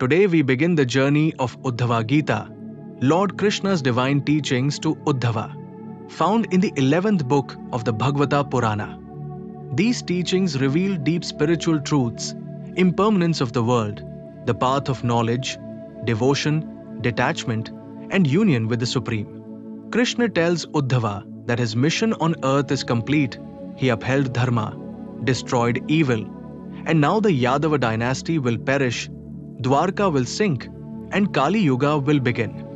Today we begin the journey of Uddhava Gita, Lord Krishna's divine teachings to Uddhava, found in the 11th book of the Bhagavata Purana. These teachings reveal deep spiritual truths, impermanence of the world, the path of knowledge, devotion, detachment, and union with the Supreme. Krishna tells Uddhava that his mission on earth is complete. He upheld dharma, destroyed evil, and now the Yadava dynasty will perish, Dwarka will sink, and Kali Yuga will begin.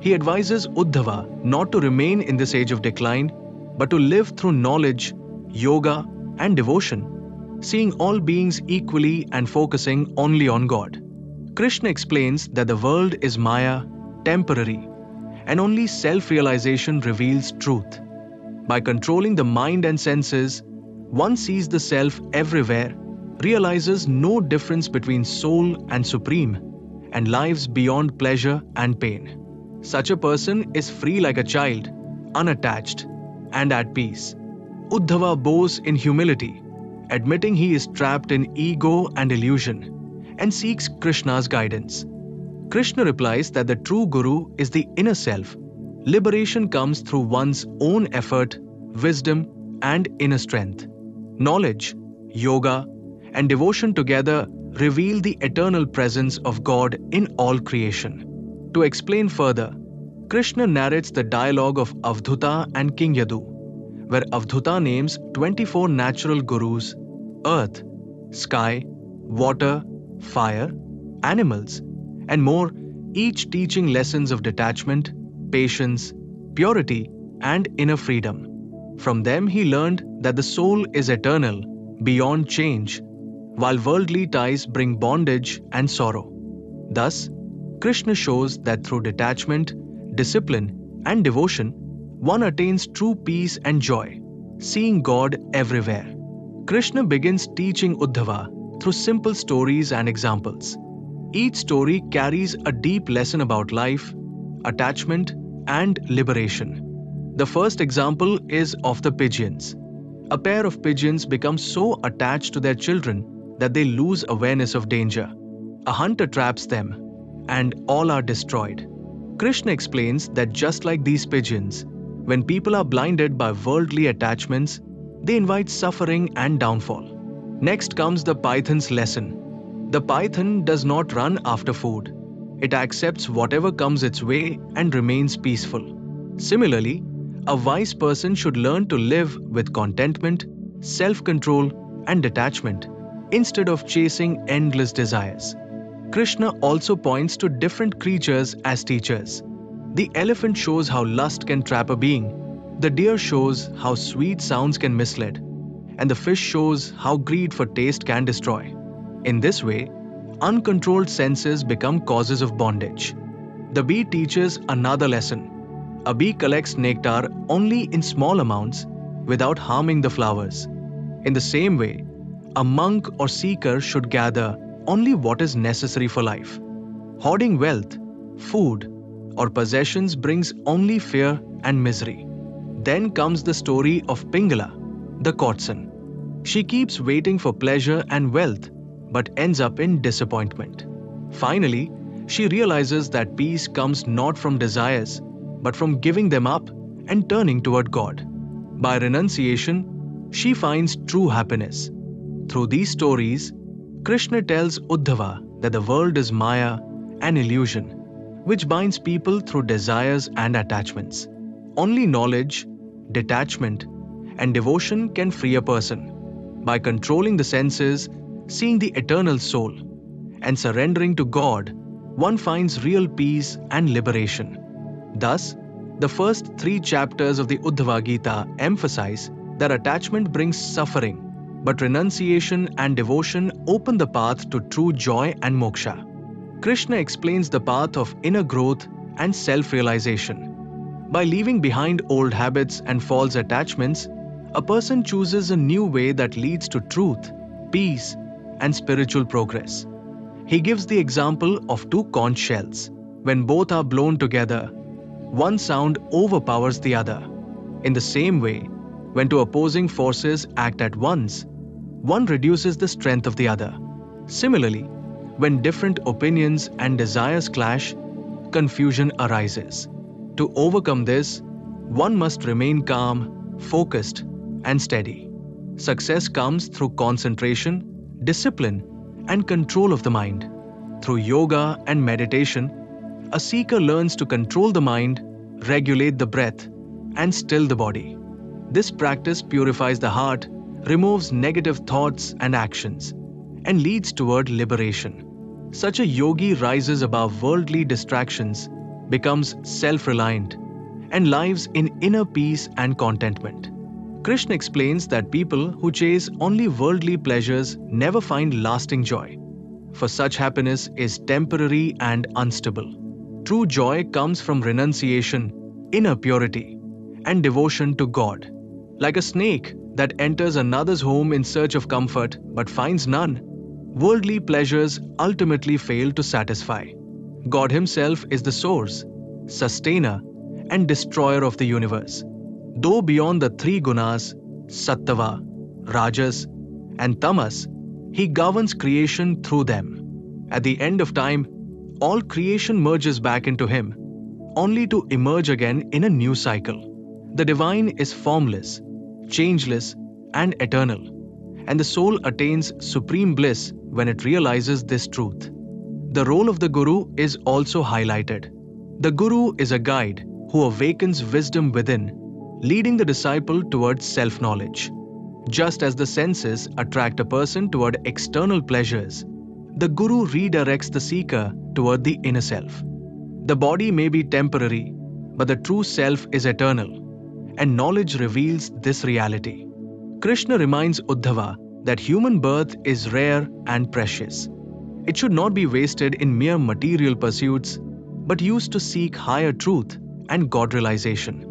He advises Uddhava not to remain in this age of decline, but to live through knowledge, yoga, and devotion, seeing all beings equally and focusing only on God. Krishna explains that the world is Maya, temporary, and only self realization reveals truth. By controlling the mind and senses, one sees the self everywhere, realizes no difference between soul and supreme, and lives beyond pleasure and pain. Such a person is free like a child, unattached, and at peace. Uddhava bows in humility, admitting he is trapped in ego and illusion, and seeks Krishna's guidance. Krishna replies that the true Guru is the inner self. Liberation comes through one's own effort, wisdom, and inner strength. Knowledge, yoga, and devotion together reveal the eternal presence of God in all creation. To explain further, Krishna narrates the dialogue of Avadhuta and King Yadu, where Avadhuta names 24 natural gurus earth, sky, water, fire, animals, and more, each teaching lessons of detachment, patience, purity, and inner freedom. From them, he learned that the soul is eternal, beyond change, while worldly ties bring bondage and sorrow. Thus, Krishna shows that through detachment, discipline, and devotion, one attains true peace and joy, seeing God everywhere. Krishna begins teaching Uddhava through simple stories and examples. Each story carries a deep lesson about life, attachment, and liberation. The first example is of the pigeons. A pair of pigeons become so attached to their children that they lose awareness of danger. A hunter traps them, and all are destroyed. Krishna explains that just like these pigeons, when people are blinded by worldly attachments, they invite suffering and downfall. Next comes the python's lesson. The python does not run after food. It accepts whatever comes its way and remains peaceful. Similarly, a wise person should learn to live with contentment, self control, and detachment instead of chasing endless desires. Krishna also points to different creatures as teachers. The elephant shows how lust can trap a being, the deer shows how sweet sounds can mislead, and the fish shows how greed for taste can destroy. In this way, uncontrolled senses become causes of bondage. The bee teaches another lesson. A bee collects nectar only in small amounts without harming the flowers. In the same way, a monk or seeker should gather only what is necessary for life. Hoarding wealth, food, or possessions brings only fear and misery. Then comes the story of Pingala, the courtesan. She keeps waiting for pleasure and wealth, but ends up in disappointment. Finally, she realizes that peace comes not from desires, but from giving them up and turning toward God. By renunciation, she finds true happiness. Through these stories, Krishna tells Uddhava that the world is Maya, an illusion, which binds people through desires and attachments. Only knowledge, detachment, and devotion can free a person. By controlling the senses, seeing the eternal soul, and surrendering to God, one finds real peace and liberation. Thus, the first three chapters of the Uddhava Gita emphasize that attachment brings suffering but renunciation and devotion open the path to true joy and moksha. Krishna explains the path of inner growth and self realization. By leaving behind old habits and false attachments, a person chooses a new way that leads to truth, peace, and spiritual progress. He gives the example of two conch shells. When both are blown together, one sound overpowers the other. In the same way, when two opposing forces act at once, one reduces the strength of the other. Similarly, When different opinions and desires clash, confusion arises. To overcome this, one must remain calm, focused, and steady. Success comes through concentration, discipline, and control of the mind. Through yoga and meditation, a seeker learns to control the mind, regulate the breath, and still the body. This practice purifies the heart, removes negative thoughts and actions, and leads toward liberation. Such a yogi rises above worldly distractions, becomes self reliant, and lives in inner peace and contentment. Krishna explains that people who chase only worldly pleasures never find lasting joy, for such happiness is temporary and unstable. True joy comes from renunciation, inner purity, and devotion to God. Like a snake that enters another's home in search of comfort but finds none, worldly pleasures ultimately fail to satisfy. God Himself is the source, sustainer, and destroyer of the universe. Though beyond the three gunas, Sattva, Rajas, and Tamas, He governs creation through them. At the end of time, all creation merges back into Him, only to emerge again in a new cycle. The divine is formless, changeless, and eternal, and the soul attains supreme bliss when it realizes this truth. The role of the Guru is also highlighted. The Guru is a guide who awakens wisdom within, leading the disciple towards self knowledge. Just as the senses attract a person toward external pleasures, the Guru redirects the seeker toward the inner self. The body may be temporary, but the true self is eternal and knowledge reveals this reality. Krishna reminds Uddhava that human birth is rare and precious. It should not be wasted in mere material pursuits, but used to seek higher truth and God realization.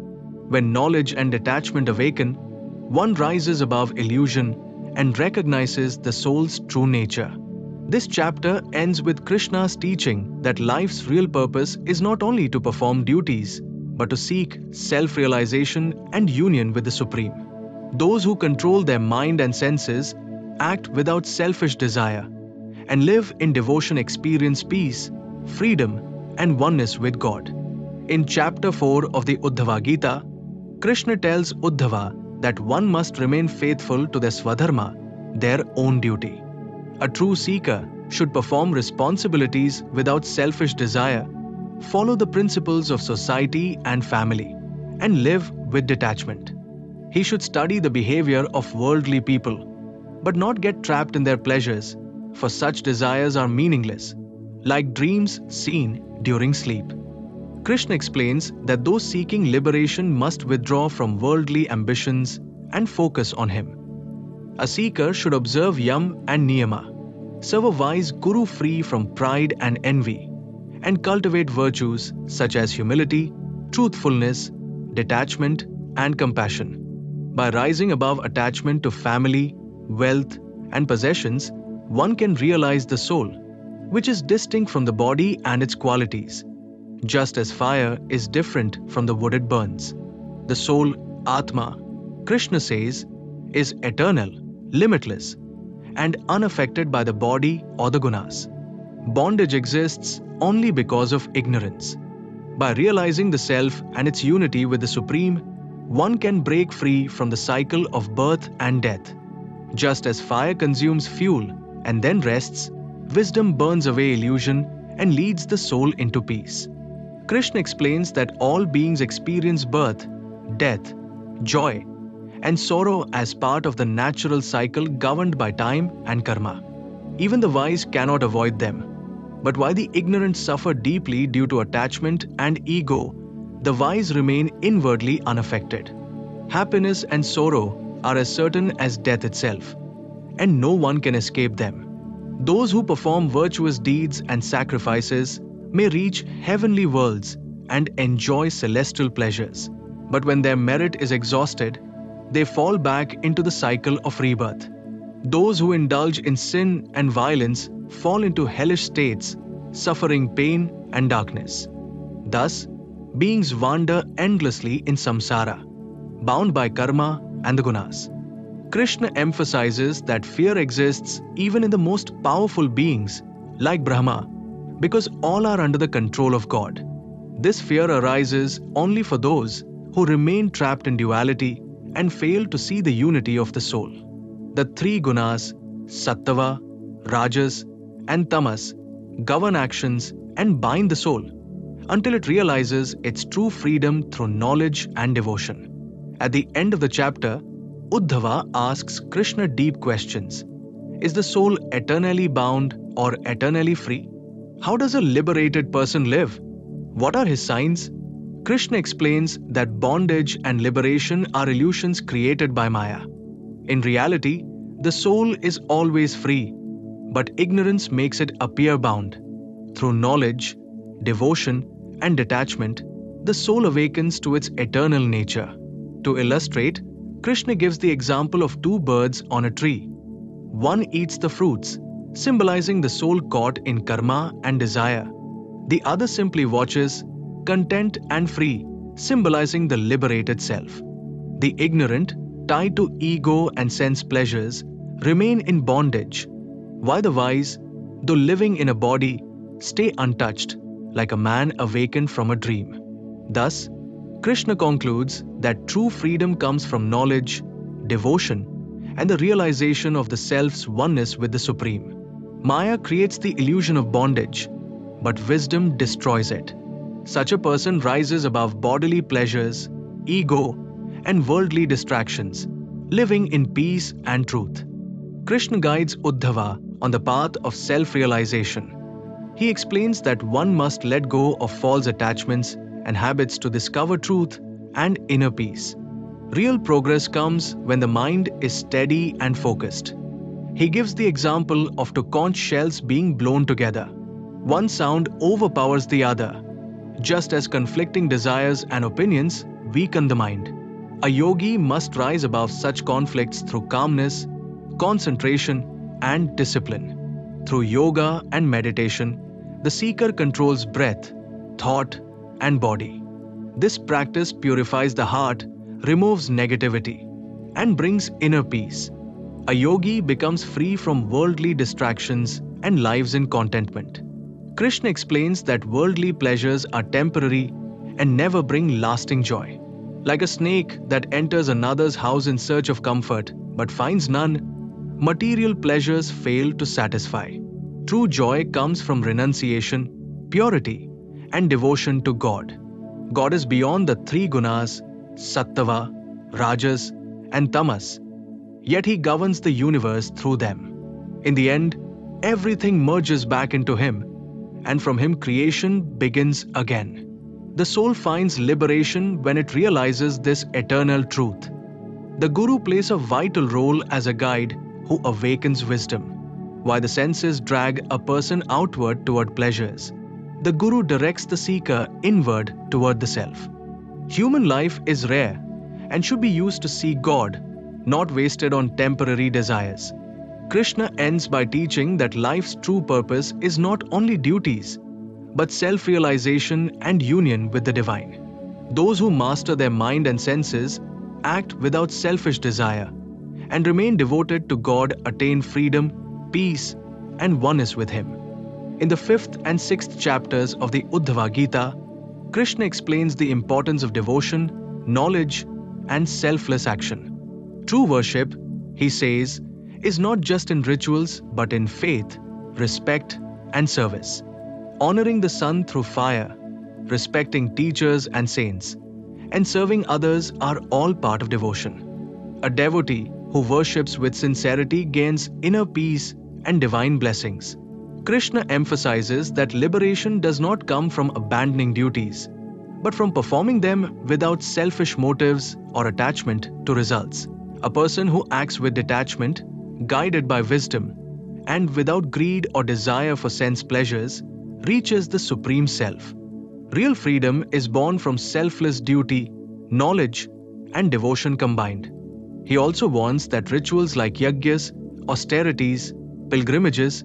When knowledge and detachment awaken, one rises above illusion and recognizes the soul's true nature. This chapter ends with Krishna's teaching that life's real purpose is not only to perform duties, but to seek self realization and union with the Supreme. Those who control their mind and senses act without selfish desire and live in devotion experience peace, freedom, and oneness with God. In chapter 4 of the Uddhava Gita, Krishna tells Uddhava that one must remain faithful to their swadharma, their own duty. A true seeker should perform responsibilities without selfish desire follow the principles of society and family, and live with detachment. He should study the behavior of worldly people, but not get trapped in their pleasures, for such desires are meaningless, like dreams seen during sleep. Krishna explains that those seeking liberation must withdraw from worldly ambitions and focus on Him. A seeker should observe Yam and Niyama, serve a wise Guru free from pride and envy, and cultivate virtues such as humility, truthfulness, detachment, and compassion. By rising above attachment to family, wealth, and possessions, one can realize the soul, which is distinct from the body and its qualities. Just as fire is different from the wood it burns. The soul, Atma, Krishna says, is eternal, limitless, and unaffected by the body or the gunas. Bondage exists only because of ignorance. By realizing the self and its unity with the Supreme, one can break free from the cycle of birth and death. Just as fire consumes fuel and then rests, wisdom burns away illusion and leads the soul into peace. Krishna explains that all beings experience birth, death, joy, and sorrow as part of the natural cycle governed by time and karma. Even the wise cannot avoid them but while the ignorant suffer deeply due to attachment and ego, the wise remain inwardly unaffected. Happiness and sorrow are as certain as death itself, and no one can escape them. Those who perform virtuous deeds and sacrifices may reach heavenly worlds and enjoy celestial pleasures. But when their merit is exhausted, they fall back into the cycle of rebirth. Those who indulge in sin and violence fall into hellish states, suffering pain and darkness. Thus, beings wander endlessly in samsara, bound by karma and the gunas. Krishna emphasizes that fear exists even in the most powerful beings like Brahma, because all are under the control of God. This fear arises only for those who remain trapped in duality and fail to see the unity of the soul. The three gunas, sattva, rajas, and tamas, govern actions and bind the soul until it realizes its true freedom through knowledge and devotion. At the end of the chapter, Uddhava asks Krishna deep questions Is the soul eternally bound or eternally free? How does a liberated person live? What are his signs? Krishna explains that bondage and liberation are illusions created by Maya. In reality, the soul is always free, but ignorance makes it appear bound. Through knowledge, devotion, and detachment, the soul awakens to its eternal nature. To illustrate, Krishna gives the example of two birds on a tree. One eats the fruits, symbolizing the soul caught in karma and desire. The other simply watches, content and free, symbolizing the liberated self. The ignorant, tied to ego and sense pleasures, remain in bondage, while the wise, though living in a body, stay untouched, like a man awakened from a dream. Thus, Krishna concludes that true freedom comes from knowledge, devotion, and the realization of the self's oneness with the Supreme. Maya creates the illusion of bondage, but wisdom destroys it. Such a person rises above bodily pleasures, ego, and worldly distractions, living in peace and truth. Krishna guides Uddhava on the path of self realization. He explains that one must let go of false attachments and habits to discover truth and inner peace. Real progress comes when the mind is steady and focused. He gives the example of two conch shells being blown together. One sound overpowers the other, just as conflicting desires and opinions weaken the mind. A yogi must rise above such conflicts through calmness, concentration, and discipline. Through yoga and meditation, the seeker controls breath, thought, and body. This practice purifies the heart, removes negativity, and brings inner peace. A yogi becomes free from worldly distractions and lives in contentment. Krishna explains that worldly pleasures are temporary and never bring lasting joy. Like a snake that enters another's house in search of comfort but finds none, material pleasures fail to satisfy. True joy comes from renunciation, purity, and devotion to God. God is beyond the three gunas, sattva, rajas, and tamas, yet He governs the universe through them. In the end, everything merges back into Him, and from Him creation begins again. The soul finds liberation when it realizes this eternal truth. The Guru plays a vital role as a guide who awakens wisdom, while the senses drag a person outward toward pleasures the Guru directs the seeker inward toward the self. Human life is rare and should be used to seek God, not wasted on temporary desires. Krishna ends by teaching that life's true purpose is not only duties, but self realization and union with the divine. Those who master their mind and senses act without selfish desire and remain devoted to God attain freedom, peace, and oneness with Him. In the fifth and sixth chapters of the Uddhava Gita, Krishna explains the importance of devotion, knowledge, and selfless action. True worship, he says, is not just in rituals but in faith, respect, and service. Honoring the sun through fire, respecting teachers and saints, and serving others are all part of devotion. A devotee who worships with sincerity gains inner peace and divine blessings. Krishna emphasizes that liberation does not come from abandoning duties, but from performing them without selfish motives or attachment to results. A person who acts with detachment, guided by wisdom, and without greed or desire for sense pleasures, reaches the Supreme Self. Real freedom is born from selfless duty, knowledge, and devotion combined. He also warns that rituals like yajnas, austerities, pilgrimages,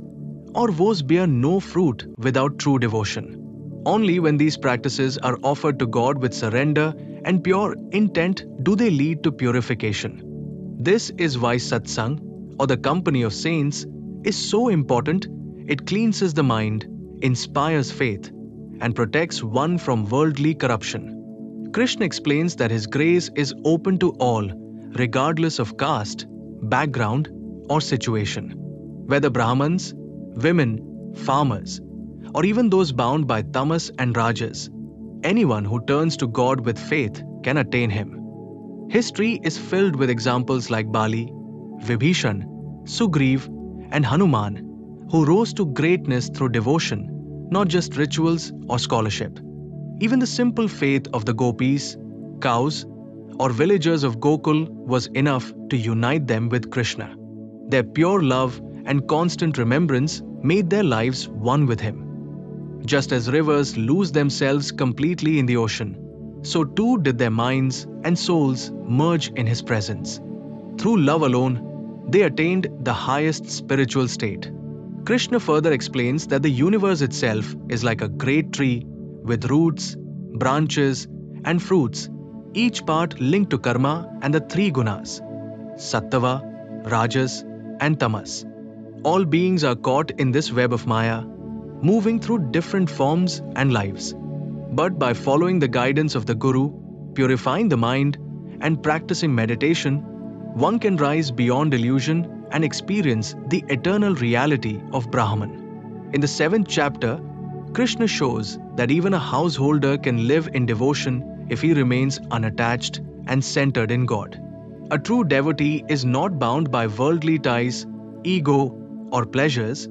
or vows bear no fruit without true devotion. Only when these practices are offered to God with surrender and pure intent do they lead to purification. This is why satsang, or the company of saints, is so important It cleanses the mind, inspires faith, and protects one from worldly corruption. Krishna explains that his grace is open to all, regardless of caste, background, or situation. Whether Brahmins, women, farmers, or even those bound by tamas and rajas, anyone who turns to God with faith can attain him. History is filled with examples like Bali, Vibhishan, Sugriv, and Hanuman, who rose to greatness through devotion, not just rituals or scholarship. Even the simple faith of the gopis, cows, or villagers of Gokul was enough to unite them with Krishna. Their pure love and constant remembrance made their lives one with him. Just as rivers lose themselves completely in the ocean, so too did their minds and souls merge in his presence. Through love alone, they attained the highest spiritual state. Krishna further explains that the universe itself is like a great tree with roots, branches, and fruits, each part linked to karma and the three gunas sattva, rajas, and tamas. All beings are caught in this web of Maya, moving through different forms and lives. But by following the guidance of the Guru, purifying the mind, and practicing meditation, one can rise beyond illusion and experience the eternal reality of Brahman. In the seventh chapter, Krishna shows that even a householder can live in devotion if he remains unattached and centered in God. A true devotee is not bound by worldly ties, ego, or pleasures,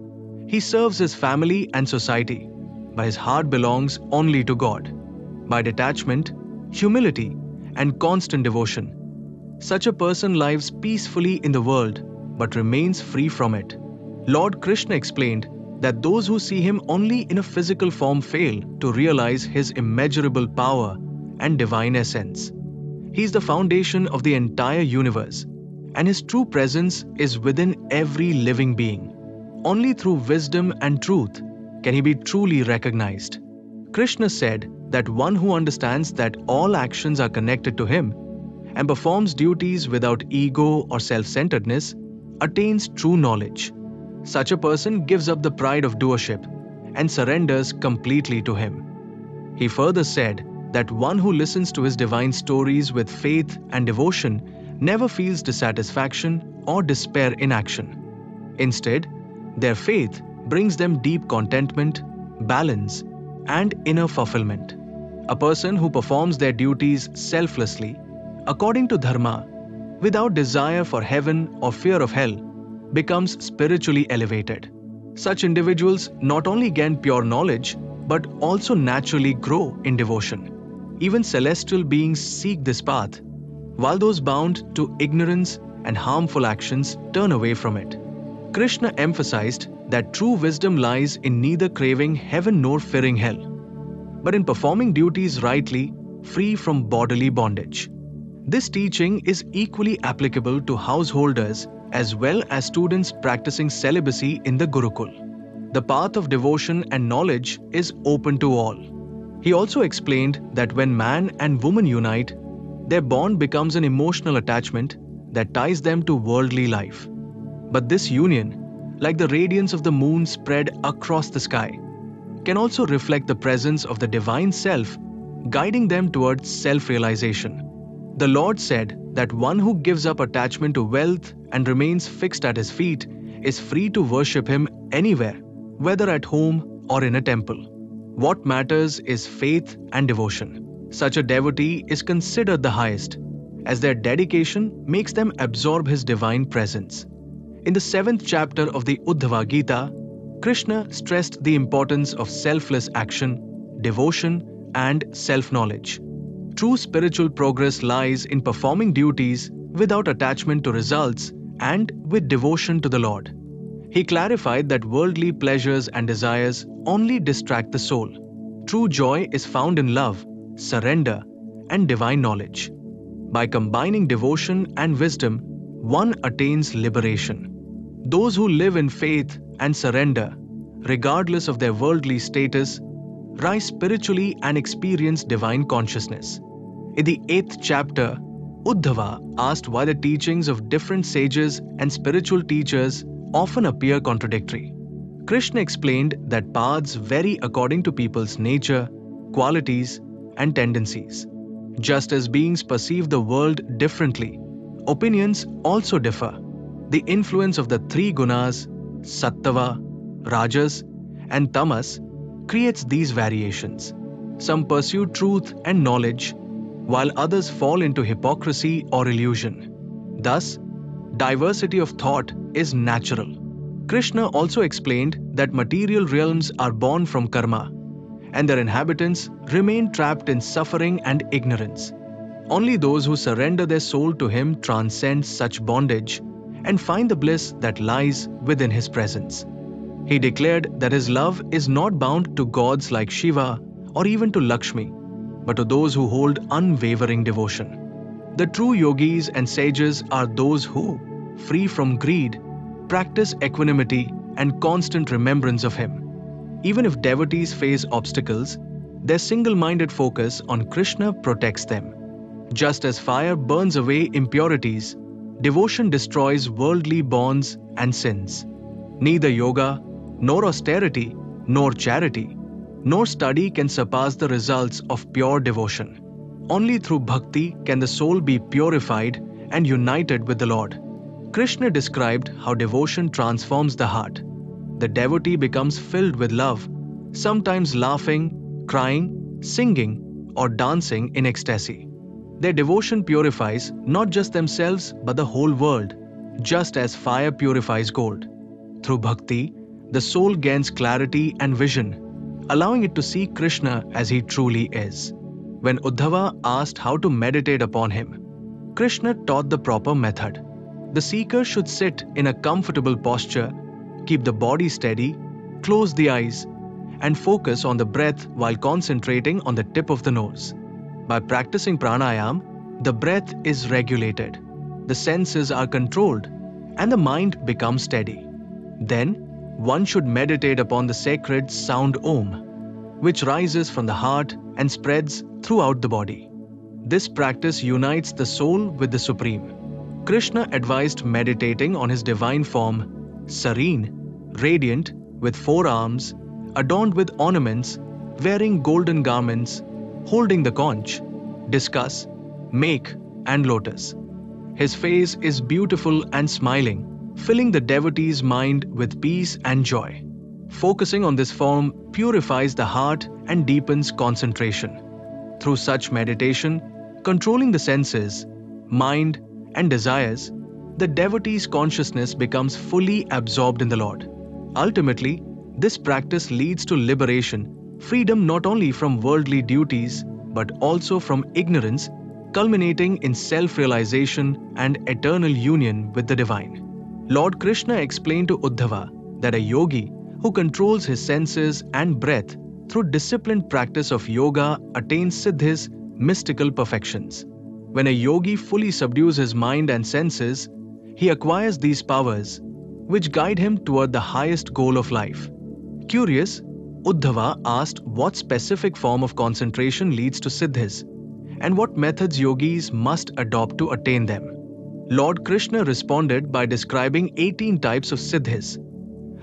he serves his family and society, but his heart belongs only to God. By detachment, humility, and constant devotion, such a person lives peacefully in the world but remains free from it. Lord Krishna explained that those who see him only in a physical form fail to realize his immeasurable power and divine essence. He is the foundation of the entire universe and his true presence is within every living being. Only through wisdom and truth can he be truly recognized. Krishna said that one who understands that all actions are connected to him and performs duties without ego or self centeredness attains true knowledge. Such a person gives up the pride of doership and surrenders completely to him. He further said that one who listens to his divine stories with faith and devotion never feels dissatisfaction or despair in action. Instead, their faith brings them deep contentment, balance, and inner fulfillment. A person who performs their duties selflessly, according to Dharma, without desire for heaven or fear of hell, becomes spiritually elevated. Such individuals not only gain pure knowledge, but also naturally grow in devotion. Even celestial beings seek this path while those bound to ignorance and harmful actions turn away from it. Krishna emphasized that true wisdom lies in neither craving heaven nor fearing hell, but in performing duties rightly, free from bodily bondage. This teaching is equally applicable to householders as well as students practicing celibacy in the Gurukul. The path of devotion and knowledge is open to all. He also explained that when man and woman unite, their bond becomes an emotional attachment that ties them to worldly life. But this union, like the radiance of the moon spread across the sky, can also reflect the presence of the divine self, guiding them towards self realization. The Lord said that one who gives up attachment to wealth and remains fixed at his feet is free to worship him anywhere, whether at home or in a temple. What matters is faith and devotion. Such a devotee is considered the highest, as their dedication makes them absorb his divine presence. In the seventh chapter of the Uddhava Gita, Krishna stressed the importance of selfless action, devotion, and self knowledge. True spiritual progress lies in performing duties without attachment to results and with devotion to the Lord. He clarified that worldly pleasures and desires only distract the soul. True joy is found in love surrender, and divine knowledge. By combining devotion and wisdom, one attains liberation. Those who live in faith and surrender, regardless of their worldly status, rise spiritually and experience divine consciousness. In the eighth chapter, Uddhava asked why the teachings of different sages and spiritual teachers often appear contradictory. Krishna explained that paths vary according to people's nature, qualities, and tendencies. Just as beings perceive the world differently, opinions also differ. The influence of the three gunas, sattva, rajas, and tamas, creates these variations. Some pursue truth and knowledge, while others fall into hypocrisy or illusion. Thus, diversity of thought is natural. Krishna also explained that material realms are born from karma, and their inhabitants remain trapped in suffering and ignorance. Only those who surrender their soul to Him transcend such bondage and find the bliss that lies within His presence. He declared that His love is not bound to gods like Shiva or even to Lakshmi, but to those who hold unwavering devotion. The true yogis and sages are those who, free from greed, practice equanimity and constant remembrance of Him. Even if devotees face obstacles, their single minded focus on Krishna protects them. Just as fire burns away impurities, devotion destroys worldly bonds and sins. Neither yoga, nor austerity, nor charity, nor study can surpass the results of pure devotion. Only through bhakti can the soul be purified and united with the Lord. Krishna described how devotion transforms the heart. The devotee becomes filled with love, sometimes laughing, crying, singing, or dancing in ecstasy. Their devotion purifies not just themselves but the whole world, just as fire purifies gold. Through bhakti, the soul gains clarity and vision, allowing it to see Krishna as he truly is. When Uddhava asked how to meditate upon him, Krishna taught the proper method. The seeker should sit in a comfortable posture, keep the body steady, close the eyes, and focus on the breath while concentrating on the tip of the nose. By practicing pranayam, the breath is regulated, the senses are controlled, and the mind becomes steady. Then, one should meditate upon the sacred sound Om, which rises from the heart and spreads throughout the body. This practice unites the soul with the Supreme. Krishna advised meditating on his divine form, serene, radiant, with four arms, adorned with ornaments, wearing golden garments, holding the conch, discus, make, and lotus. His face is beautiful and smiling, filling the devotee's mind with peace and joy. Focusing on this form purifies the heart and deepens concentration. Through such meditation, controlling the senses, mind, and desires, the devotee's consciousness becomes fully absorbed in the Lord. Ultimately, this practice leads to liberation, freedom not only from worldly duties, but also from ignorance, culminating in self realization and eternal union with the Divine. Lord Krishna explained to Uddhava that a yogi who controls his senses and breath through disciplined practice of yoga attains siddhis, mystical perfections. When a yogi fully subdues his mind and senses, he acquires these powers, which guide him toward the highest goal of life. Curious, Uddhava asked what specific form of concentration leads to siddhis, and what methods yogis must adopt to attain them. Lord Krishna responded by describing 18 types of siddhis,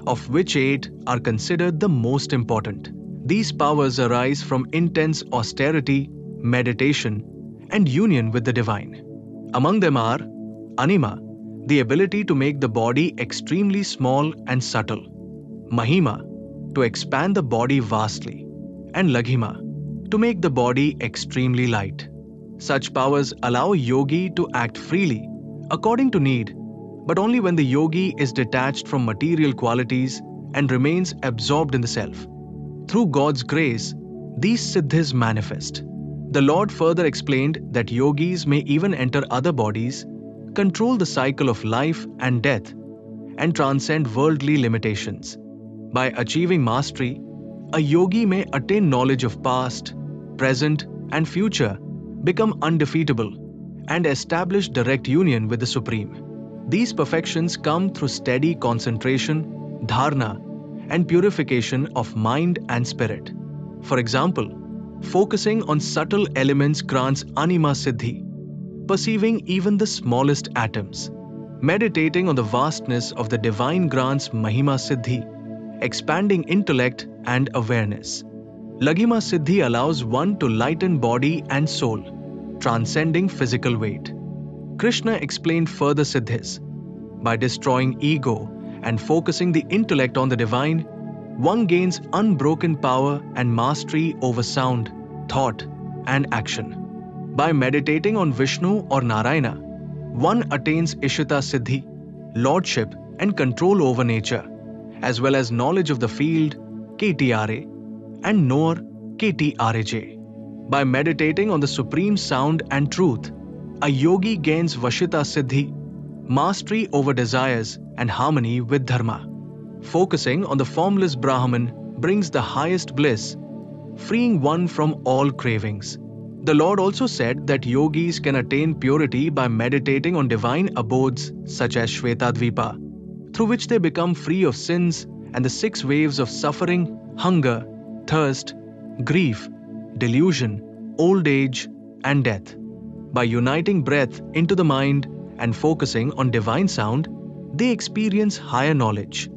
of which 8 are considered the most important. These powers arise from intense austerity, meditation, and union with the divine. Among them are Anima, the ability to make the body extremely small and subtle, Mahima, to expand the body vastly, and Laghima, to make the body extremely light. Such powers allow yogi to act freely, according to need, but only when the yogi is detached from material qualities and remains absorbed in the self. Through God's grace, these siddhis manifest. The Lord further explained that yogis may even enter other bodies, control the cycle of life and death, and transcend worldly limitations. By achieving mastery, a yogi may attain knowledge of past, present, and future, become undefeatable, and establish direct union with the Supreme. These perfections come through steady concentration, dharana, and purification of mind and spirit. For example, Focusing on subtle elements grants anima siddhi, perceiving even the smallest atoms. Meditating on the vastness of the divine grants mahima siddhi, expanding intellect and awareness. Laghima Siddhi allows one to lighten body and soul, transcending physical weight. Krishna explained further Siddhis. By destroying ego and focusing the intellect on the divine, one gains unbroken power and mastery over sound, thought, and action. By meditating on Vishnu or Narayana, one attains Ishita Siddhi, lordship and control over nature, as well as knowledge of the field, Kshetra, and knower KTRAJ. By meditating on the supreme sound and truth, a yogi gains Vashita Siddhi, mastery over desires and harmony with Dharma. Focusing on the formless Brahman brings the highest bliss, freeing one from all cravings. The Lord also said that yogis can attain purity by meditating on divine abodes such as Shvetadvipa, through which they become free of sins and the six waves of suffering, hunger, thirst, grief, delusion, old age, and death. By uniting breath into the mind and focusing on divine sound, they experience higher knowledge.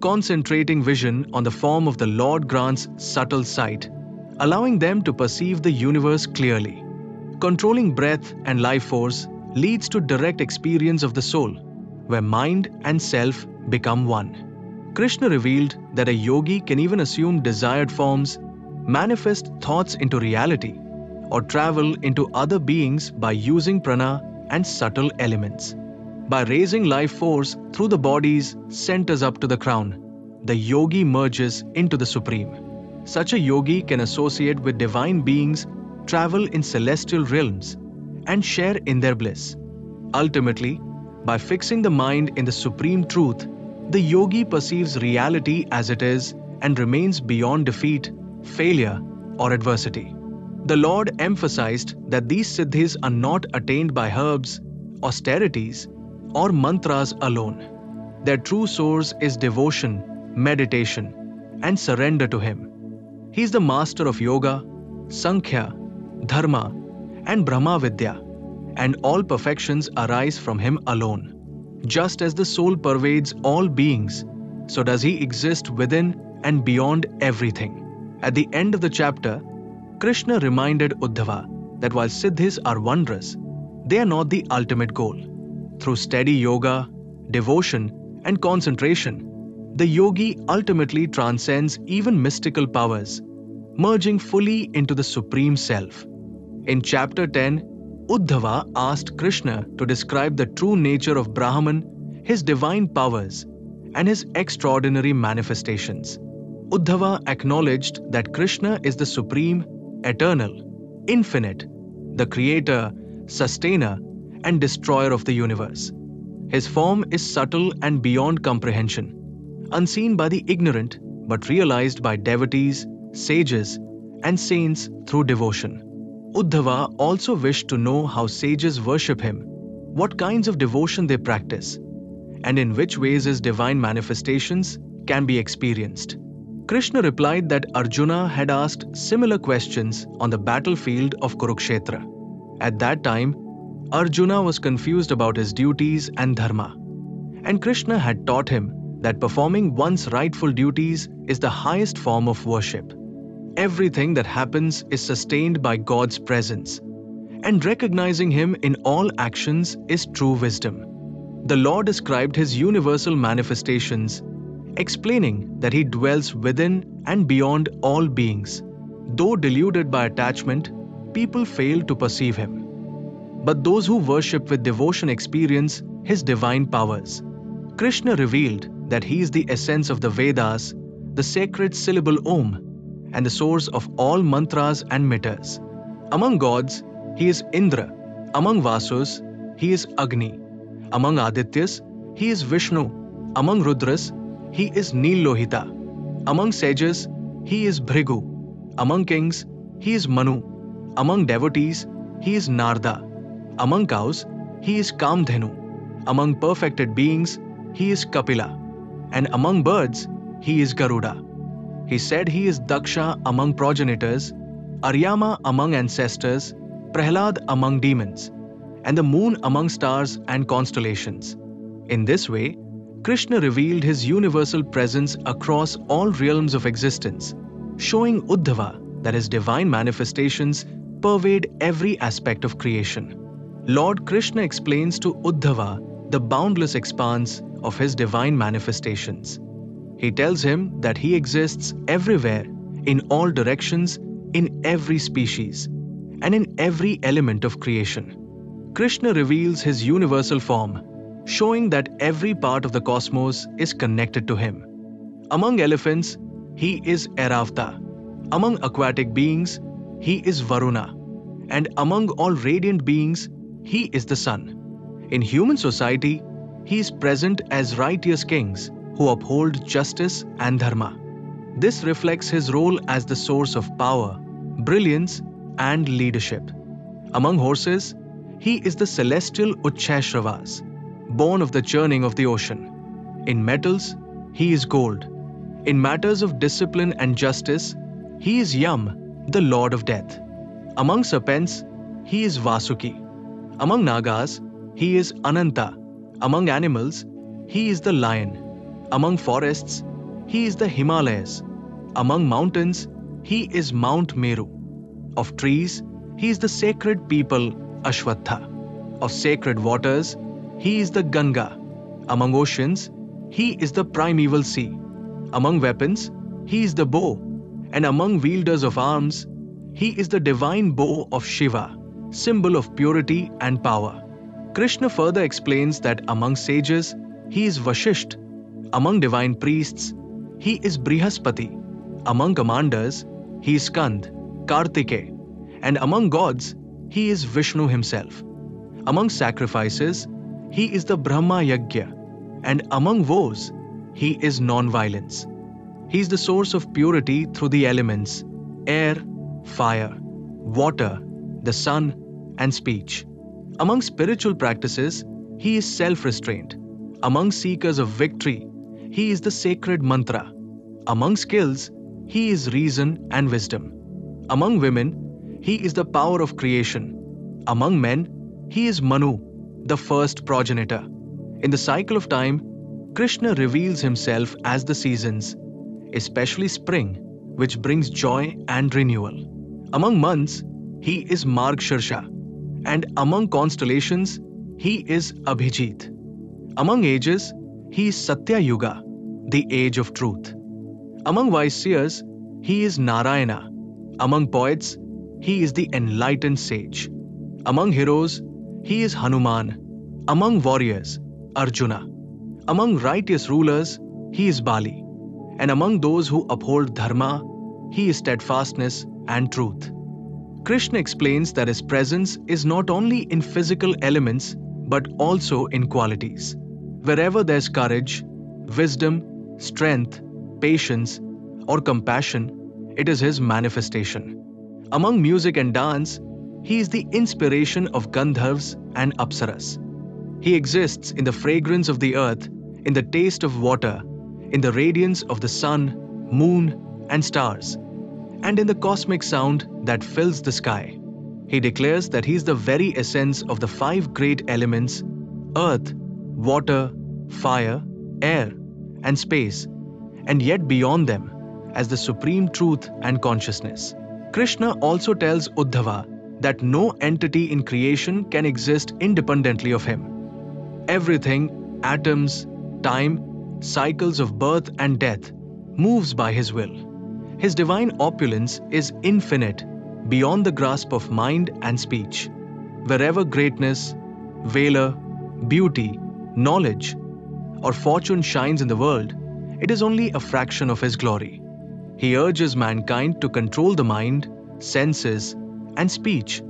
Concentrating vision on the form of the Lord grants subtle sight, allowing them to perceive the universe clearly. Controlling breath and life force leads to direct experience of the soul, where mind and self become one. Krishna revealed that a yogi can even assume desired forms, manifest thoughts into reality, or travel into other beings by using prana and subtle elements. By raising life force through the body's centers up to the crown, the yogi merges into the supreme. Such a yogi can associate with divine beings, travel in celestial realms, and share in their bliss. Ultimately, by fixing the mind in the supreme truth, the yogi perceives reality as it is and remains beyond defeat, failure, or adversity. The Lord emphasized that these siddhis are not attained by herbs, austerities, or mantras alone. Their true source is devotion, meditation, and surrender to Him. He is the master of yoga, Sankhya, Dharma, and Brahma Vidya, and all perfections arise from Him alone. Just as the soul pervades all beings, so does he exist within and beyond everything. At the end of the chapter, Krishna reminded Uddhava that while siddhis are wondrous, they are not the ultimate goal. Through steady yoga, devotion, and concentration, the yogi ultimately transcends even mystical powers, merging fully into the Supreme Self. In chapter 10, Uddhava asked Krishna to describe the true nature of Brahman, his divine powers, and his extraordinary manifestations. Uddhava acknowledged that Krishna is the supreme, eternal, infinite, the creator, sustainer, and destroyer of the universe. His form is subtle and beyond comprehension, unseen by the ignorant but realized by devotees, sages, and saints through devotion. Uddhava also wished to know how sages worship him, what kinds of devotion they practice, and in which ways his divine manifestations can be experienced. Krishna replied that Arjuna had asked similar questions on the battlefield of Kurukshetra. At that time, Arjuna was confused about his duties and dharma, and Krishna had taught him that performing one's rightful duties is the highest form of worship. Everything that happens is sustained by God's presence, and recognizing Him in all actions is true wisdom. The Lord described His universal manifestations, explaining that He dwells within and beyond all beings. Though deluded by attachment, people fail to perceive Him. But those who worship with devotion experience His divine powers. Krishna revealed that He is the essence of the Vedas, the sacred syllable Om and the source of all mantras and meters. Among gods, he is Indra. Among Vasus, he is Agni. Among Adityas, he is Vishnu. Among Rudras, he is Neelohita. Among sages, he is Bhrigu. Among kings, he is Manu. Among devotees, he is Narda. Among cows, he is Kamdhenu. Among perfected beings, he is Kapila. And among birds, he is Garuda. He said he is Daksha among progenitors, Aryama among ancestors, Prahlad among demons, and the moon among stars and constellations. In this way, Krishna revealed his universal presence across all realms of existence, showing Uddhava that his divine manifestations pervade every aspect of creation. Lord Krishna explains to Uddhava the boundless expanse of his divine manifestations. He tells him that he exists everywhere, in all directions, in every species, and in every element of creation. Krishna reveals his universal form, showing that every part of the cosmos is connected to him. Among elephants, he is Airavata. Among aquatic beings, he is Varuna. And among all radiant beings, he is the sun. In human society, he is present as righteous kings who uphold justice and dharma. This reflects his role as the source of power, brilliance, and leadership. Among horses, he is the celestial Uchchaishravas, born of the churning of the ocean. In metals, he is gold. In matters of discipline and justice, he is Yam, the lord of death. Among serpents, he is Vasuki. Among Nagas, he is Ananta. Among animals, he is the lion. Among forests, he is the Himalayas. Among mountains, he is Mount Meru. Of trees, he is the sacred peepal Ashwatha. Of sacred waters, he is the Ganga. Among oceans, he is the primeval sea. Among weapons, he is the bow. And among wielders of arms, he is the divine bow of Shiva, symbol of purity and power. Krishna further explains that among sages, he is Vashisht. Among divine priests, he is Brihaspati. Among commanders, he is Skand, Kartike. And among gods, he is Vishnu himself. Among sacrifices, he is the Brahma Yagya. And among woes, he is non violence. He is the source of purity through the elements air, fire, water, the sun, and speech. Among spiritual practices, he is self restraint. Among seekers of victory, he is the sacred mantra. Among skills, he is reason and wisdom. Among women, he is the power of creation. Among men, he is Manu, the first progenitor. In the cycle of time, Krishna reveals himself as the seasons, especially spring, which brings joy and renewal. Among months, he is Margshirsha, and among constellations, he is Abhijit. Among ages, he is Satya Yuga, the age of truth. Among wise seers, he is Narayana. Among poets, he is the enlightened sage. Among heroes, he is Hanuman. Among warriors, Arjuna. Among righteous rulers, he is Bali. And among those who uphold dharma, he is steadfastness and truth. Krishna explains that his presence is not only in physical elements but also in qualities. Wherever there's courage, wisdom, strength, patience, or compassion, it is his manifestation. Among music and dance, he is the inspiration of Gandharvas and Apsaras. He exists in the fragrance of the earth, in the taste of water, in the radiance of the sun, moon, and stars, and in the cosmic sound that fills the sky. He declares that he is the very essence of the five great elements earth, water, fire, air, and space, and yet beyond them, as the supreme truth and consciousness. Krishna also tells Uddhava that no entity in creation can exist independently of him. Everything, atoms, time, cycles of birth and death, moves by his will. His divine opulence is infinite, beyond the grasp of mind and speech. Wherever greatness, valor, beauty, knowledge, or fortune shines in the world, it is only a fraction of his glory. He urges mankind to control the mind, senses, and speech,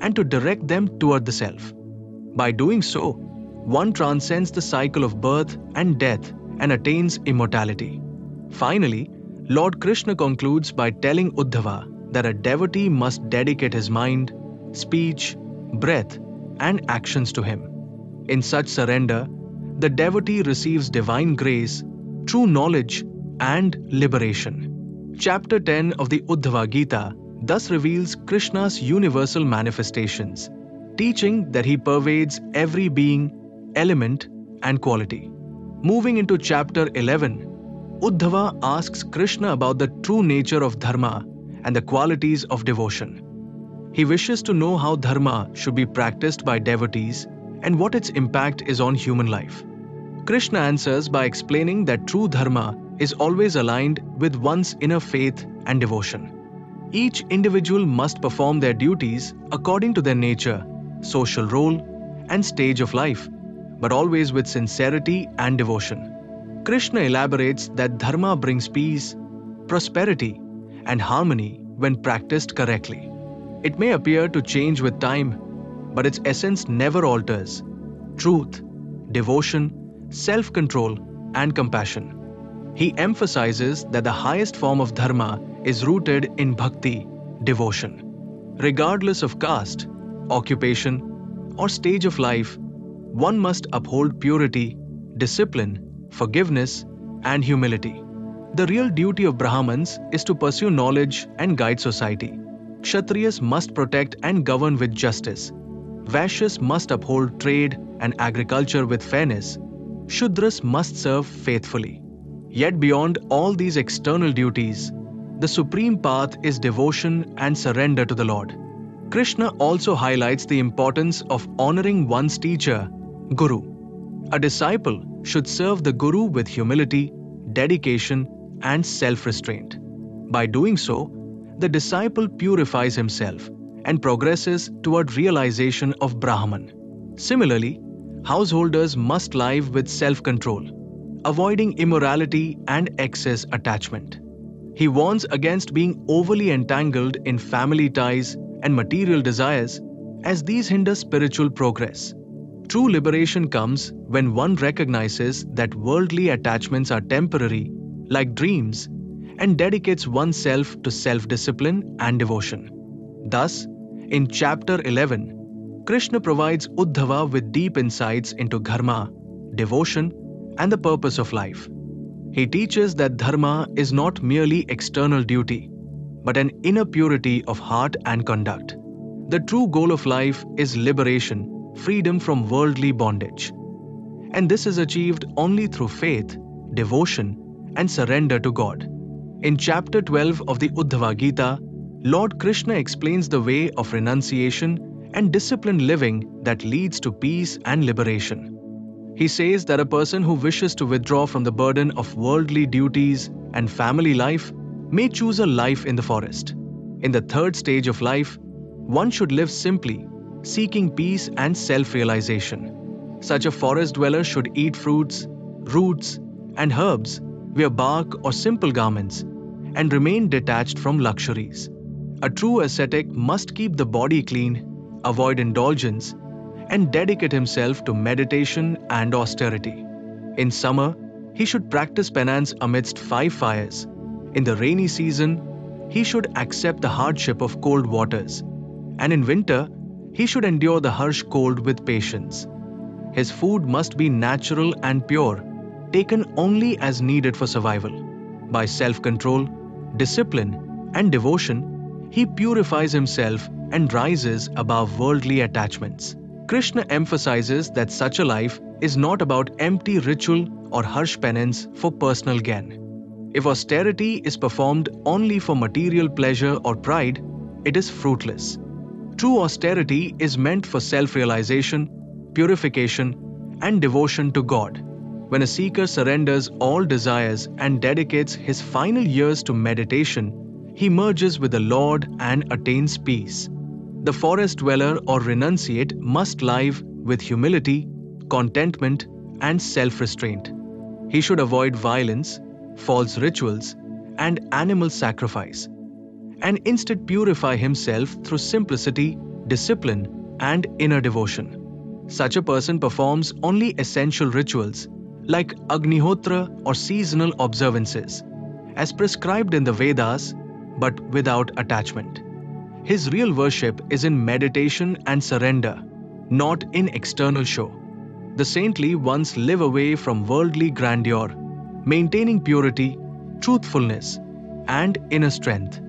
and to direct them toward the self. By doing so, one transcends the cycle of birth and death and attains immortality. Finally, Lord Krishna concludes by telling Uddhava that a devotee must dedicate his mind, speech, breath, and actions to him. In such surrender, the devotee receives divine grace, true knowledge, and liberation. Chapter 10 of the Uddhava Gita thus reveals Krishna's universal manifestations, teaching that he pervades every being, element, and quality. Moving into chapter 11, Uddhava asks Krishna about the true nature of dharma and the qualities of devotion. He wishes to know how dharma should be practiced by devotees and what its impact is on human life. Krishna answers by explaining that true dharma is always aligned with one's inner faith and devotion. Each individual must perform their duties according to their nature, social role, and stage of life, but always with sincerity and devotion. Krishna elaborates that dharma brings peace, prosperity, and harmony when practiced correctly. It may appear to change with time, but its essence never alters truth, devotion, self control, and compassion. He emphasizes that the highest form of dharma is rooted in bhakti, devotion. Regardless of caste, occupation, or stage of life, one must uphold purity, discipline, forgiveness, and humility. The real duty of Brahmins is to pursue knowledge and guide society. Kshatriyas must protect and govern with justice. Vaishyas must uphold trade and agriculture with fairness. Shudras must serve faithfully. Yet, beyond all these external duties, the supreme path is devotion and surrender to the Lord. Krishna also highlights the importance of honoring one's teacher, Guru. A disciple should serve the Guru with humility, dedication, and self restraint. By doing so, the disciple purifies himself and progresses toward realization of Brahman. Similarly, householders must live with self control, avoiding immorality and excess attachment. He warns against being overly entangled in family ties and material desires, as these hinder spiritual progress. True liberation comes when one recognizes that worldly attachments are temporary, like dreams, and dedicates oneself to self discipline and devotion. Thus, in chapter 11, Krishna provides Uddhava with deep insights into dharma, devotion, and the purpose of life. He teaches that dharma is not merely external duty, but an inner purity of heart and conduct. The true goal of life is liberation freedom from worldly bondage. And this is achieved only through faith, devotion, and surrender to God. In chapter 12 of the Uddhava Gita, Lord Krishna explains the way of renunciation and disciplined living that leads to peace and liberation. He says that a person who wishes to withdraw from the burden of worldly duties and family life may choose a life in the forest. In the third stage of life, one should live simply seeking peace and self realization. Such a forest dweller should eat fruits, roots, and herbs, wear bark or simple garments, and remain detached from luxuries. A true ascetic must keep the body clean, avoid indulgence, and dedicate himself to meditation and austerity. In summer, he should practice penance amidst five fires. In the rainy season, he should accept the hardship of cold waters. And in winter, he should endure the harsh cold with patience. His food must be natural and pure, taken only as needed for survival. By self control, discipline, and devotion, he purifies himself and rises above worldly attachments. Krishna emphasizes that such a life is not about empty ritual or harsh penance for personal gain. If austerity is performed only for material pleasure or pride, it is fruitless. True austerity is meant for self realization, purification, and devotion to God. When a seeker surrenders all desires and dedicates his final years to meditation, he merges with the Lord and attains peace. The forest dweller or renunciate must live with humility, contentment, and self restraint. He should avoid violence, false rituals, and animal sacrifice and instead purify himself through simplicity, discipline, and inner devotion. Such a person performs only essential rituals like Agnihotra or seasonal observances, as prescribed in the Vedas, but without attachment. His real worship is in meditation and surrender, not in external show. The saintly ones live away from worldly grandeur, maintaining purity, truthfulness, and inner strength.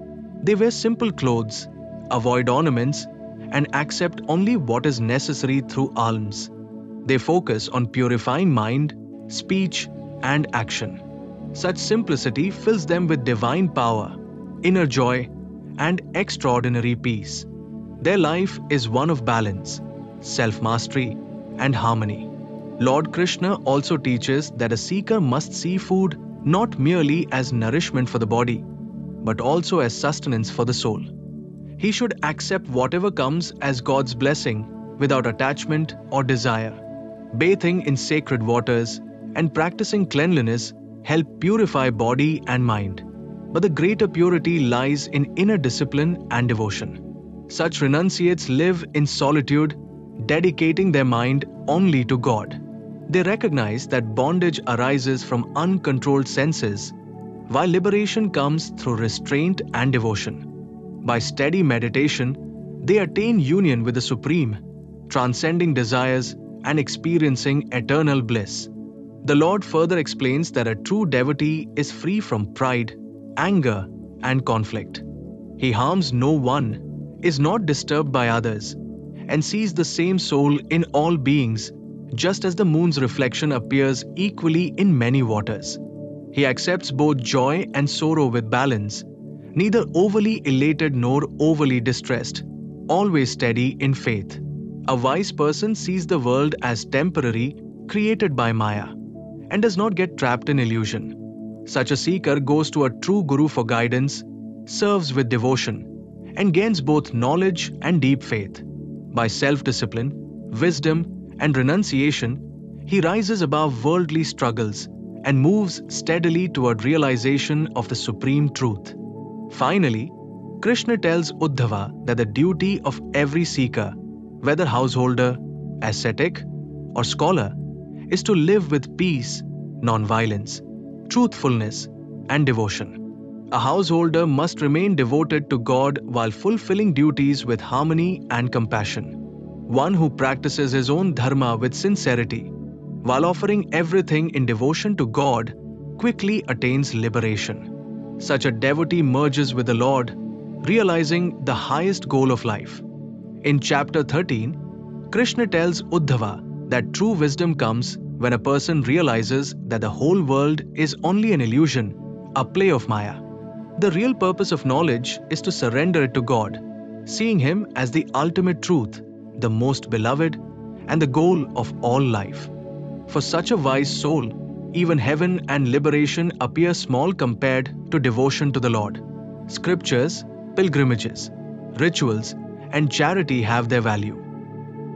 They wear simple clothes, avoid ornaments, and accept only what is necessary through alms. They focus on purifying mind, speech, and action. Such simplicity fills them with divine power, inner joy, and extraordinary peace. Their life is one of balance, self mastery, and harmony. Lord Krishna also teaches that a seeker must see food not merely as nourishment for the body, but also as sustenance for the soul. He should accept whatever comes as God's blessing without attachment or desire. Bathing in sacred waters and practicing cleanliness help purify body and mind. But the greater purity lies in inner discipline and devotion. Such renunciates live in solitude, dedicating their mind only to God. They recognize that bondage arises from uncontrolled senses, while liberation comes through restraint and devotion. By steady meditation, they attain union with the Supreme, transcending desires and experiencing eternal bliss. The Lord further explains that a true devotee is free from pride, anger, and conflict. He harms no one, is not disturbed by others, and sees the same soul in all beings, just as the moon's reflection appears equally in many waters. He accepts both joy and sorrow with balance, neither overly elated nor overly distressed, always steady in faith. A wise person sees the world as temporary, created by Maya and does not get trapped in illusion. Such a seeker goes to a true guru for guidance, serves with devotion, and gains both knowledge and deep faith. By self discipline, wisdom, and renunciation, he rises above worldly struggles and moves steadily toward realization of the supreme truth. Finally, Krishna tells Uddhava that the duty of every seeker, whether householder, ascetic, or scholar, is to live with peace, non-violence, truthfulness, and devotion. A householder must remain devoted to God while fulfilling duties with harmony and compassion. One who practices his own dharma with sincerity, while offering everything in devotion to God, quickly attains liberation. Such a devotee merges with the Lord, realizing the highest goal of life. In chapter 13, Krishna tells Uddhava that true wisdom comes when a person realizes that the whole world is only an illusion, a play of Maya. The real purpose of knowledge is to surrender it to God, seeing Him as the ultimate truth, the most beloved, and the goal of all life. For such a wise soul, even heaven and liberation appear small compared to devotion to the Lord. Scriptures, pilgrimages, rituals, and charity have their value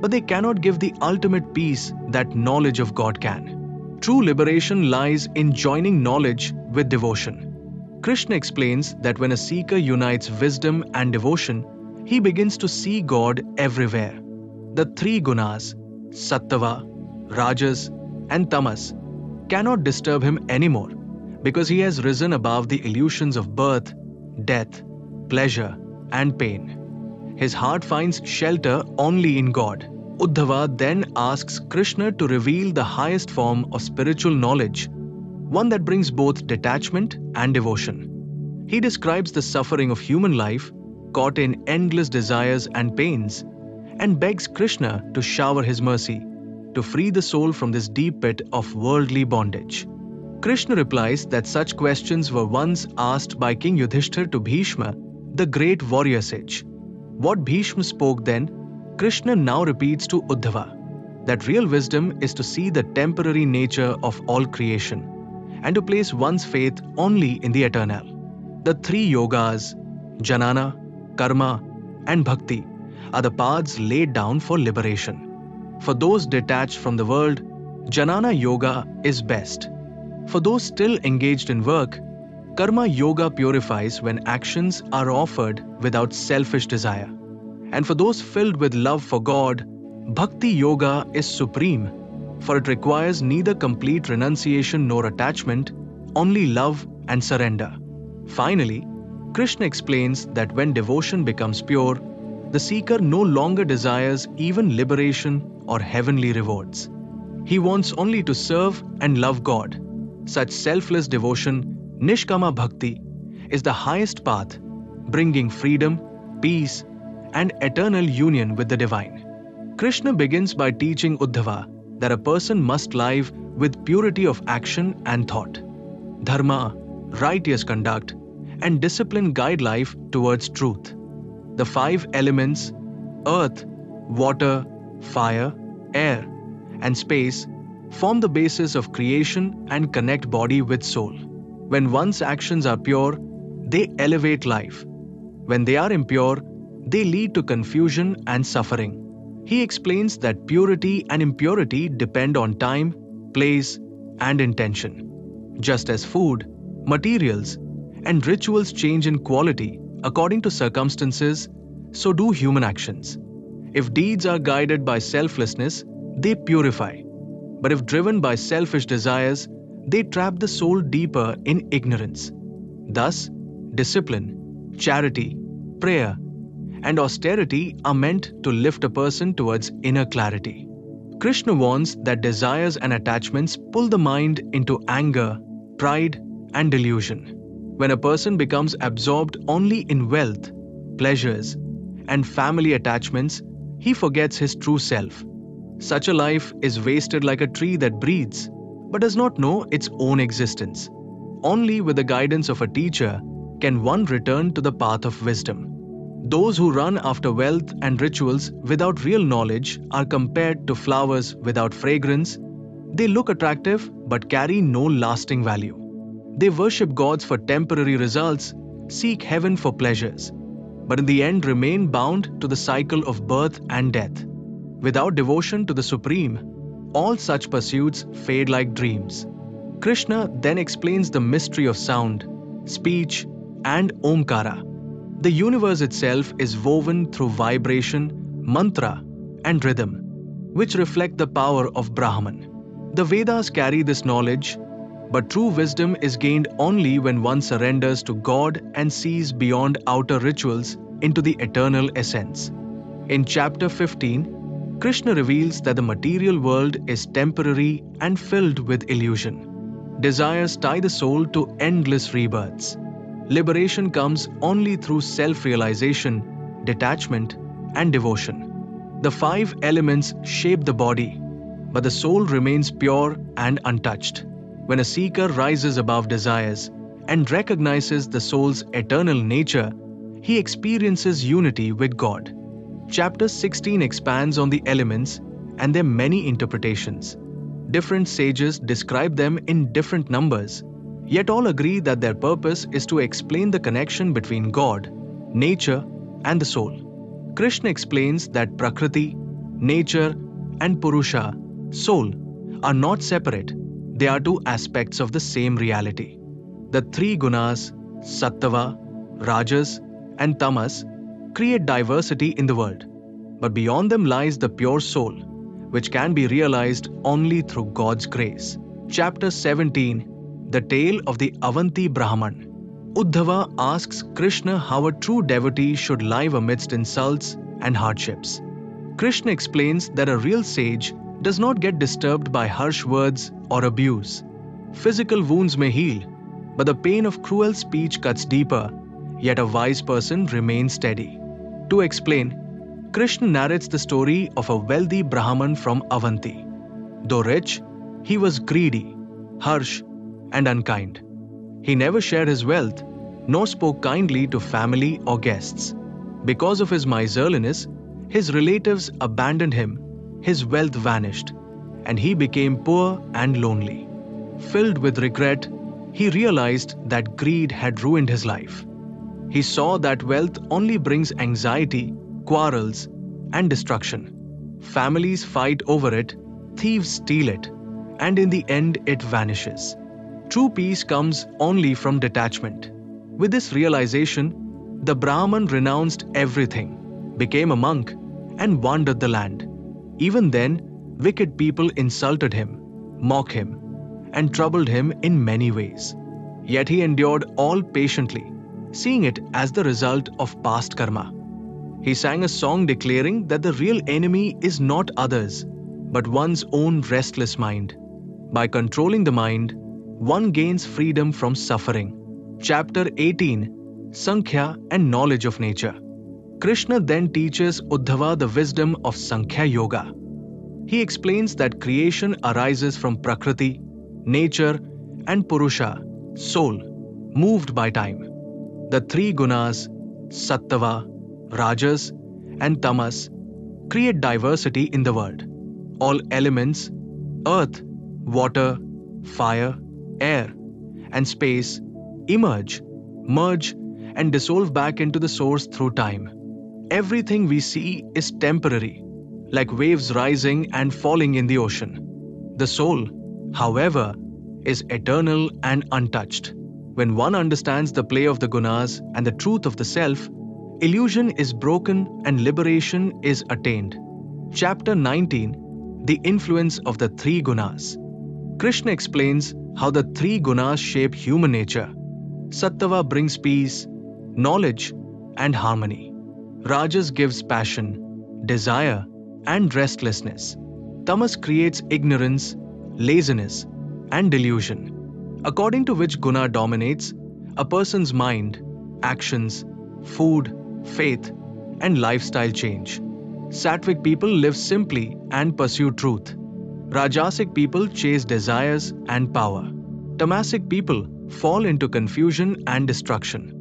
but they cannot give the ultimate peace that knowledge of God can. True liberation lies in joining knowledge with devotion. Krishna explains that when a seeker unites wisdom and devotion, he begins to see God everywhere. The three gunas, sattva, rajas, and tamas, cannot disturb him anymore because he has risen above the illusions of birth, death, pleasure, and pain his heart finds shelter only in God. Uddhava then asks Krishna to reveal the highest form of spiritual knowledge, one that brings both detachment and devotion. He describes the suffering of human life, caught in endless desires and pains, and begs Krishna to shower his mercy, to free the soul from this deep pit of worldly bondage. Krishna replies that such questions were once asked by King Yudhishthir to Bhishma, the great warrior sage. What Bhishma spoke then, Krishna now repeats to Uddhava that real wisdom is to see the temporary nature of all creation and to place one's faith only in the eternal. The three yogas, Jnana, Karma, and Bhakti, are the paths laid down for liberation. For those detached from the world, Jnana Yoga is best. For those still engaged in work, Karma Yoga purifies when actions are offered without selfish desire. And for those filled with love for God, Bhakti Yoga is supreme, for it requires neither complete renunciation nor attachment, only love and surrender. Finally, Krishna explains that when devotion becomes pure, the seeker no longer desires even liberation or heavenly rewards. He wants only to serve and love God. Such selfless devotion Nishkama Bhakti is the highest path, bringing freedom, peace, and eternal union with the divine. Krishna begins by teaching Uddhava that a person must live with purity of action and thought. Dharma, righteous conduct, and discipline guide life towards truth. The five elements earth, water, fire, air, and space form the basis of creation and connect body with soul. When one's actions are pure, they elevate life. When they are impure, they lead to confusion and suffering. He explains that purity and impurity depend on time, place, and intention. Just as food, materials, and rituals change in quality according to circumstances, so do human actions. If deeds are guided by selflessness, they purify. But if driven by selfish desires, they trap the soul deeper in ignorance. Thus, discipline, charity, prayer, and austerity are meant to lift a person towards inner clarity. Krishna warns that desires and attachments pull the mind into anger, pride, and delusion. When a person becomes absorbed only in wealth, pleasures, and family attachments, he forgets his true self. Such a life is wasted like a tree that breathes, but does not know its own existence. Only with the guidance of a teacher can one return to the path of wisdom. Those who run after wealth and rituals without real knowledge are compared to flowers without fragrance. They look attractive but carry no lasting value. They worship gods for temporary results, seek heaven for pleasures, but in the end remain bound to the cycle of birth and death. Without devotion to the Supreme, all such pursuits fade like dreams. Krishna then explains the mystery of sound, speech, and Omkara. The universe itself is woven through vibration, mantra, and rhythm, which reflect the power of Brahman. The Vedas carry this knowledge but true wisdom is gained only when one surrenders to God and sees beyond outer rituals into the eternal essence. In chapter 15, Krishna reveals that the material world is temporary and filled with illusion. Desires tie the soul to endless rebirths. Liberation comes only through self realization, detachment, and devotion. The five elements shape the body, but the soul remains pure and untouched. When a seeker rises above desires and recognizes the soul's eternal nature, he experiences unity with God. Chapter 16 expands on the elements and their many interpretations. Different sages describe them in different numbers, yet all agree that their purpose is to explain the connection between God, nature, and the soul. Krishna explains that Prakriti, nature, and Purusha, soul, are not separate they are two aspects of the same reality. The three gunas, sattva, rajas, and tamas, create diversity in the world. But beyond them lies the pure soul, which can be realized only through God's grace. Chapter 17 The Tale of the Avanti Brahman. Uddhava asks Krishna how a true devotee should live amidst insults and hardships. Krishna explains that a real sage does not get disturbed by harsh words or abuse. Physical wounds may heal, but the pain of cruel speech cuts deeper, yet a wise person remains steady. To explain, Krishna narrates the story of a wealthy Brahman from Avanti. Though rich, he was greedy, harsh, and unkind. He never shared his wealth, nor spoke kindly to family or guests. Because of his miserliness, his relatives abandoned him his wealth vanished, and he became poor and lonely. Filled with regret, he realized that greed had ruined his life. He saw that wealth only brings anxiety, quarrels, and destruction. Families fight over it, thieves steal it, and in the end it vanishes. True peace comes only from detachment. With this realization, the Brahman renounced everything, became a monk, and wandered the land. Even then, wicked people insulted him, mocked him, and troubled him in many ways. Yet he endured all patiently, seeing it as the result of past karma. He sang a song declaring that the real enemy is not others, but one's own restless mind. By controlling the mind, one gains freedom from suffering. Chapter 18 Sankhya and Knowledge of Nature. Krishna then teaches Uddhava the wisdom of Sankhya Yoga. He explains that creation arises from Prakriti, nature, and Purusha, soul, moved by time. The three gunas, Sattva, Rajas, and Tamas, create diversity in the world. All elements, earth, water, fire, air, and space, emerge, merge, and dissolve back into the source through time. Everything we see is temporary, like waves rising and falling in the ocean. The soul, however, is eternal and untouched. When one understands the play of the gunas and the truth of the self, illusion is broken and liberation is attained. Chapter 19 The Influence of the Three Gunas. Krishna explains how the three gunas shape human nature. Sattva brings peace, knowledge, and harmony. Rajas gives passion, desire, and restlessness. Tamas creates ignorance, laziness, and delusion. According to which guna dominates, a person's mind, actions, food, faith, and lifestyle change. Sattvic people live simply and pursue truth. Rajasic people chase desires and power. Tamasic people fall into confusion and destruction.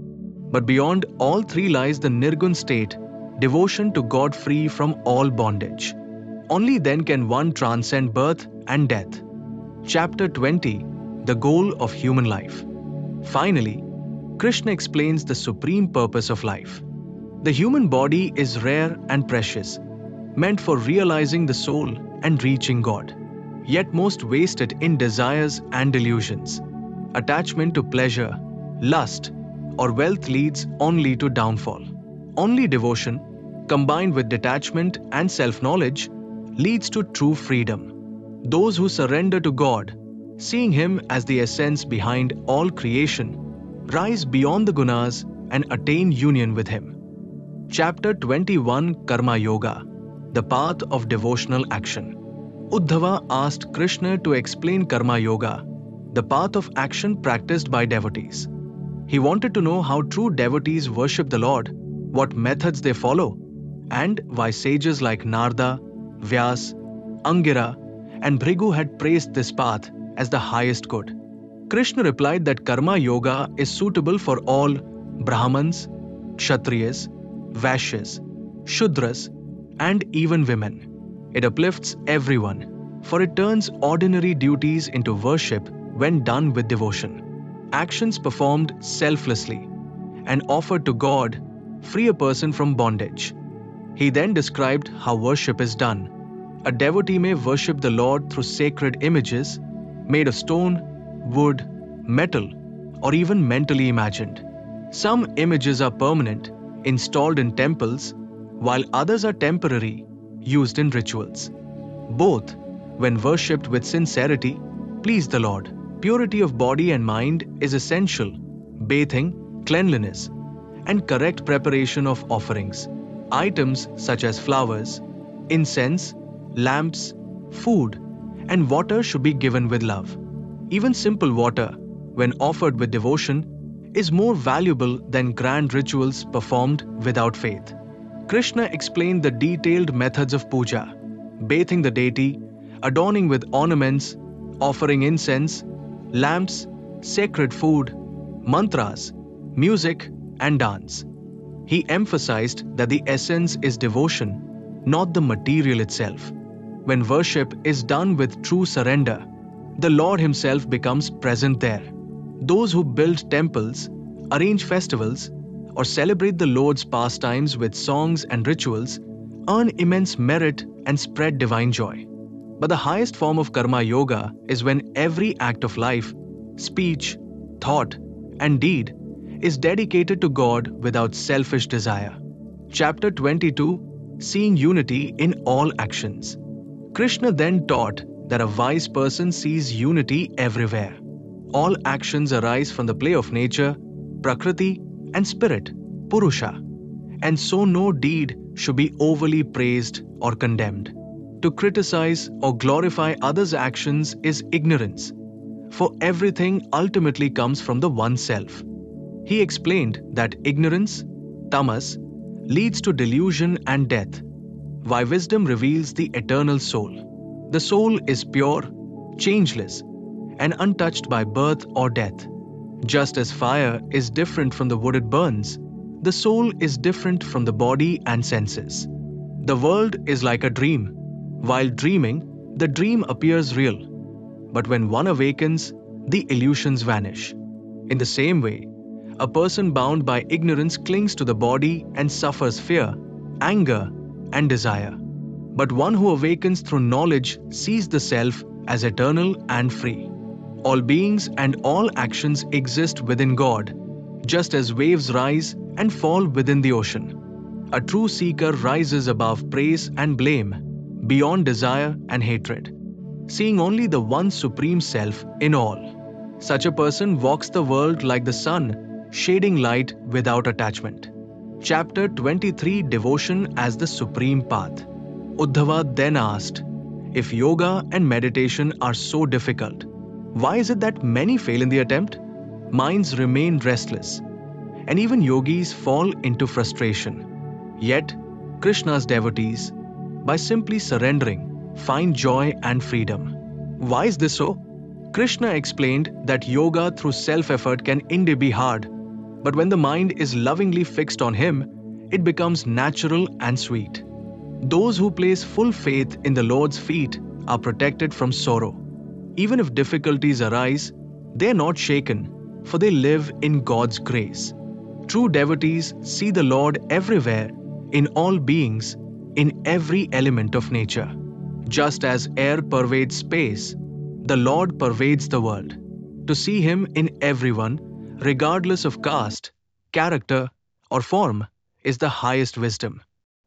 But beyond all three lies the Nirgun state, devotion to God free from all bondage. Only then can one transcend birth and death. Chapter 20 The Goal of Human Life. Finally, Krishna explains the supreme purpose of life. The human body is rare and precious, meant for realizing the soul and reaching God, yet most wasted in desires and delusions. Attachment to pleasure, lust, or wealth leads only to downfall. Only devotion, combined with detachment and self knowledge, leads to true freedom. Those who surrender to God, seeing Him as the essence behind all creation, rise beyond the gunas and attain union with Him. Chapter 21 Karma Yoga The Path of Devotional Action. Uddhava asked Krishna to explain Karma Yoga, the path of action practiced by devotees. He wanted to know how true devotees worship the Lord, what methods they follow, and why sages like Narda, Vyas, Angira, and Bhrigu had praised this path as the highest good. Krishna replied that Karma Yoga is suitable for all Brahmans, Kshatriyas, Vaishyas, Shudras, and even women. It uplifts everyone, for it turns ordinary duties into worship when done with devotion. Actions performed selflessly and offered to God free a person from bondage. He then described how worship is done. A devotee may worship the Lord through sacred images made of stone, wood, metal, or even mentally imagined. Some images are permanent installed in temples, while others are temporary, used in rituals. Both, when worshipped with sincerity, please the Lord. Purity of body and mind is essential, bathing, cleanliness, and correct preparation of offerings. Items such as flowers, incense, lamps, food, and water should be given with love. Even simple water, when offered with devotion, is more valuable than grand rituals performed without faith. Krishna explained the detailed methods of puja bathing the deity, adorning with ornaments, offering incense, lamps, sacred food, mantras, music, and dance. He emphasized that the essence is devotion, not the material itself. When worship is done with true surrender, the Lord Himself becomes present there. Those who build temples, arrange festivals, or celebrate the Lord's pastimes with songs and rituals earn immense merit and spread divine joy. But the highest form of karma yoga is when every act of life, speech, thought, and deed is dedicated to God without selfish desire. Chapter 22 Seeing Unity in All Actions. Krishna then taught that a wise person sees unity everywhere. All actions arise from the play of nature, Prakriti, and spirit, Purusha, and so no deed should be overly praised or condemned. To criticize or glorify others' actions is ignorance, for everything ultimately comes from the oneself. He explained that ignorance, tamas, leads to delusion and death, why wisdom reveals the eternal soul. The soul is pure, changeless, and untouched by birth or death. Just as fire is different from the wood it burns, the soul is different from the body and senses. The world is like a dream. While dreaming, the dream appears real. But when one awakens, the illusions vanish. In the same way, a person bound by ignorance clings to the body and suffers fear, anger, and desire. But one who awakens through knowledge sees the self as eternal and free. All beings and all actions exist within God, just as waves rise and fall within the ocean. A true seeker rises above praise and blame, beyond desire and hatred, seeing only the one supreme self in all. Such a person walks the world like the sun, shading light without attachment. Chapter 23 Devotion as the Supreme Path. Uddhava then asked, If yoga and meditation are so difficult, why is it that many fail in the attempt? Minds remain restless, and even yogis fall into frustration. Yet, Krishna's devotees, by simply surrendering, find joy and freedom. Why is this so? Krishna explained that yoga through self effort can indeed be hard, but when the mind is lovingly fixed on Him, it becomes natural and sweet. Those who place full faith in the Lord's feet are protected from sorrow. Even if difficulties arise, they are not shaken, for they live in God's grace. True devotees see the Lord everywhere, in all beings, in every element of nature. Just as air pervades space, the Lord pervades the world. To see Him in everyone, regardless of caste, character, or form, is the highest wisdom.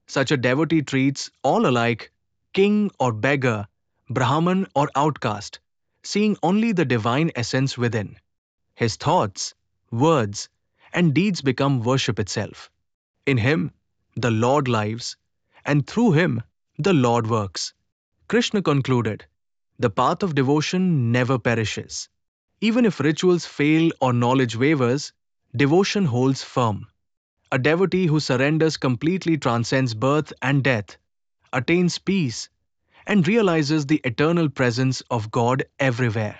Such a devotee treats all alike, king or beggar, Brahman or outcast, seeing only the divine essence within. His thoughts, words, and deeds become worship itself. In him, the Lord lives, and through him, the Lord works. Krishna concluded The path of devotion never perishes. Even if rituals fail or knowledge wavers, devotion holds firm. A devotee who surrenders completely transcends birth and death, attains peace, and realizes the eternal presence of God everywhere.